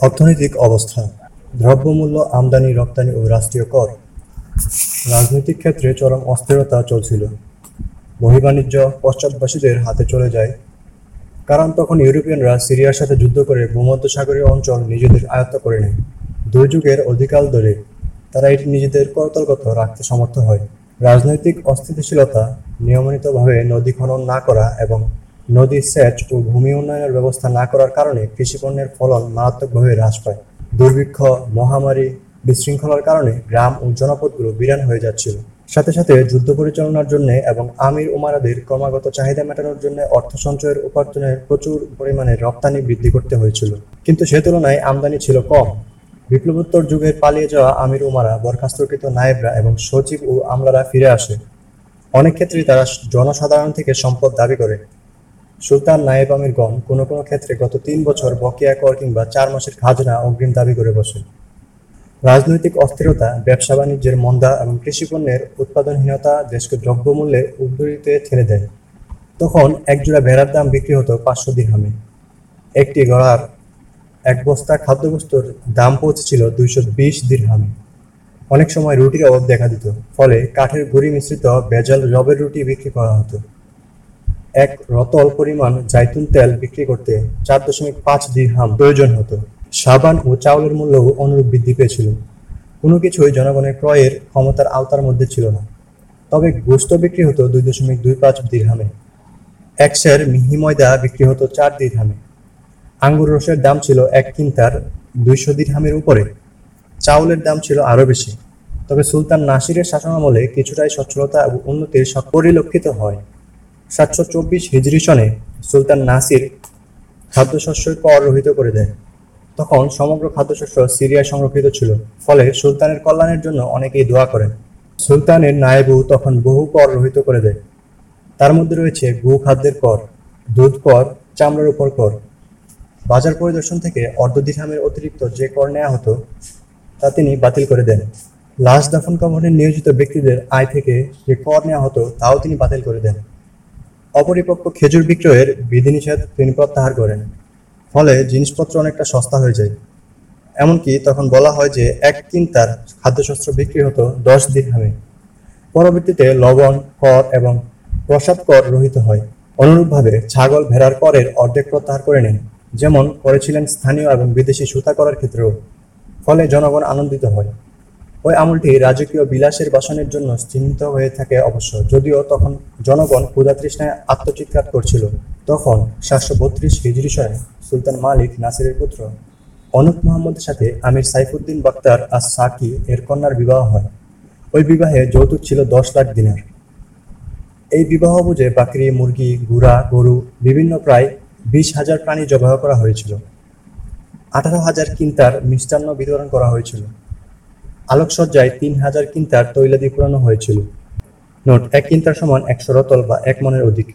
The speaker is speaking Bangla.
অর্থনৈতিক অবস্থা, দ্রব্যমূল্য আমদানি, রপ্তানি ও রাষ্ট্রীয় কর। রাজনৈতিক ক্ষেত্রে চরম অস্থিরতা চলছিল। বহির্বাণিজ্য পশ্চাৎবাসীদের হাতে চলে যায়। কারণ তখন ইউরোপিয়ানরা সিরিয়ার সাথে যুদ্ধ করে ভূমধ্যসাগরীয় অঞ্চল নিজেদের আয়ত্ত করে নেয়। দুই যুগের অধিকাল ধরে তারা এটি নিজেদের করতলগত রাখতে সমর্থ হয়। রাজনৈতিক অস্থিতিশীলতা নিয়মিতভাবে নদী খনন না করা এবং নদী সেচ ও ভূমি উন্নয়নের ব্যবস্থা না করার কারণে কৃষিপণ্যের ফলন মারাত্মকভাবে হ্রাস পায়। দুর্ভিক্ষ, মহামারী বিশৃঙ্খলার কারণে গ্রাম ও জনপদগুলো বিরান হয়ে যাচ্ছিল। সাথে সাথে যুদ্ধ পরিচালনার জন্য এবং আমির উমারাদের ক্রমাগত চাহিদা মেটানোর জন্য অর্থ সঞ্চয়ের উপার্জনের প্রচুর পরিমাণে রপ্তানি বৃদ্ধি করতে হয়েছিল। কিন্তু সে তুলনায় আমদানি ছিল কম। বিপ্লবোত্তর যুগে পালিয়ে যাওয়া আমির উমারা, বরখাস্তকৃত নায়েবরা এবং সচিব ও আমলারা ফিরে আসে। অনেক ক্ষেত্রেই তারা জনসাধারণ থেকে সম্পদ দাবি করে। সুলতান নায়েব আমিরগণ কোনো কোনো ক্ষেত্রে গত তিন বছর বকেয়া কর কিংবা চার মাসের খাজনা অগ্রিম দাবি করে বসে রাজনৈতিক অস্থিরতা, ব্যবসা বাণিজ্যের মন্দা এবং কৃষিপণ্যের উৎপাদনহীনতা দেশকে দ্রব্যমূল্যে উদ্ধৃতে ঠেলে দেয়। তখন একজোড়া ভেড়ার দাম বিক্রি হতো পাঁচশো দিরহামে। একটি গড়ার এক বস্তা খাদ্যবস্তুর দাম পৌঁছেছিল দুইশো বিশ দিরহামে। অনেক সময় রুটির অভাব দেখা দিত, ফলে কাঠের গুঁড়ি মিশ্রিত ভেজাল রবের রুটি বিক্রি করা হতো। এক রতল পরিমাণ জাইতুন তেল বিক্রি করতে চার দশমিক পাঁচ দিরহাম প্রয়োজন হতো। সাবান ও চাউলের মূল্যও অনুরূপ বৃদ্ধি পেয়েছিল। কোনো কিছুই জনগণের ক্রয়ের ক্ষমতার আওতার মধ্যে ছিল না। তবে গোস্ত বিক্রি হতো দুই দশমিক দুই পাঁচ দিরহামে। এক সের মিহি ময়দা বিক্রি হতো চার দিরহামে। আঙ্গুর রসের দাম ছিল এক কিন্তার দুইশো দিরহামের উপরে। চাউলের দাম ছিল আরও বেশি। তবে সুলতান নাসিরের শাসনামলে কিছুটাই সচ্ছলতা এবং উন্নতির পরিলক্ষিত হয়। সাতশো চব্বিশ হিজরি সনে সুলতান নাসির খাদ্যশস্যের কর রহিত করে দেয় তখন সমগ্র খাদ্যশস্য সিরিয়ায় সংরক্ষিত ছিল, ফলে সুলতানের কল্যাণের জন্য অনেকেই দোয়া করেন। সুলতানের নায়েবু তখন বহু কর রহিত করে দেয়। তার মধ্যে রয়েছে গু খাদ্যের কর, দুধ কর, চামড়ার উপর কর। বাজার পরিদর্শন থেকে অর্ধদিরহামের অতিরিক্ত যে কর নেওয়া হতো, তা তিনি বাতিল করে দেন। লাশ দাফন কাফনে নিয়োজিত ব্যক্তিদের আয় থেকে যে কর নেওয়া হতো, তাও তিনি বাতিল করে দেন। অপরিপক্ক খেজুর বিক্রয়ের বিধিনিষেধ তিনি প্রত্যাহার করেন। ফলে জিনিসপত্র অনেকটা সস্তা হয়ে যায়। এমনকি তখন বলা হয় যে এক কিন্তার খাদ্যশস্ত্র বিক্রি হতো দশ দিরহামে পরবর্তীতে লবণ, কর এবং প্রসাদ কর রহিত হয়। অনুরূপভাবে ছাগল ভেড়ার করের অর্ধেক প্রত্যাহার করে নেন, যেমন করেছিলেন স্থানীয় এবং বিদেশি সুতা করার ক্ষেত্রেও। ফলে জনগণ আনন্দিত হয়। ওই আমলটি রাজকীয় বিলাসের বাসনের জন্য চিহ্নিত হয়ে থাকে অবশ্য। যদিও তখন জনগণ ক্ষুধা তৃষ্ণায় আত্মচিৎকার করছিল। তখন সাতশো বত্রিশ হিজরি সুলতান মালিক নাসিরের পুত্র অনুপ মোহাম্মদের সাথে আমির সাইফুদ্দিন বক্তার আর সাকি এর কন্যার বিবাহ হয়। ওই বিবাহে যৌতুক ছিল দশ লাখ দিনার। এই বিবাহ বুঝে বাকরি, মুরগি, গুড়া, গরু বিভিন্ন প্রায় বিশ হাজার প্রাণী জবাহ করা হয়েছিল। আঠারো হাজার কিন্তার মিষ্টান্ন বিতরণ করা হয়েছিল। আলোকসজ্জায় তিন হাজার কিন্তার তৈলাদি পুরানো হয়েছিল। নোট এক কিন্তার সমান একশো রতল বা এক মনের অধিক।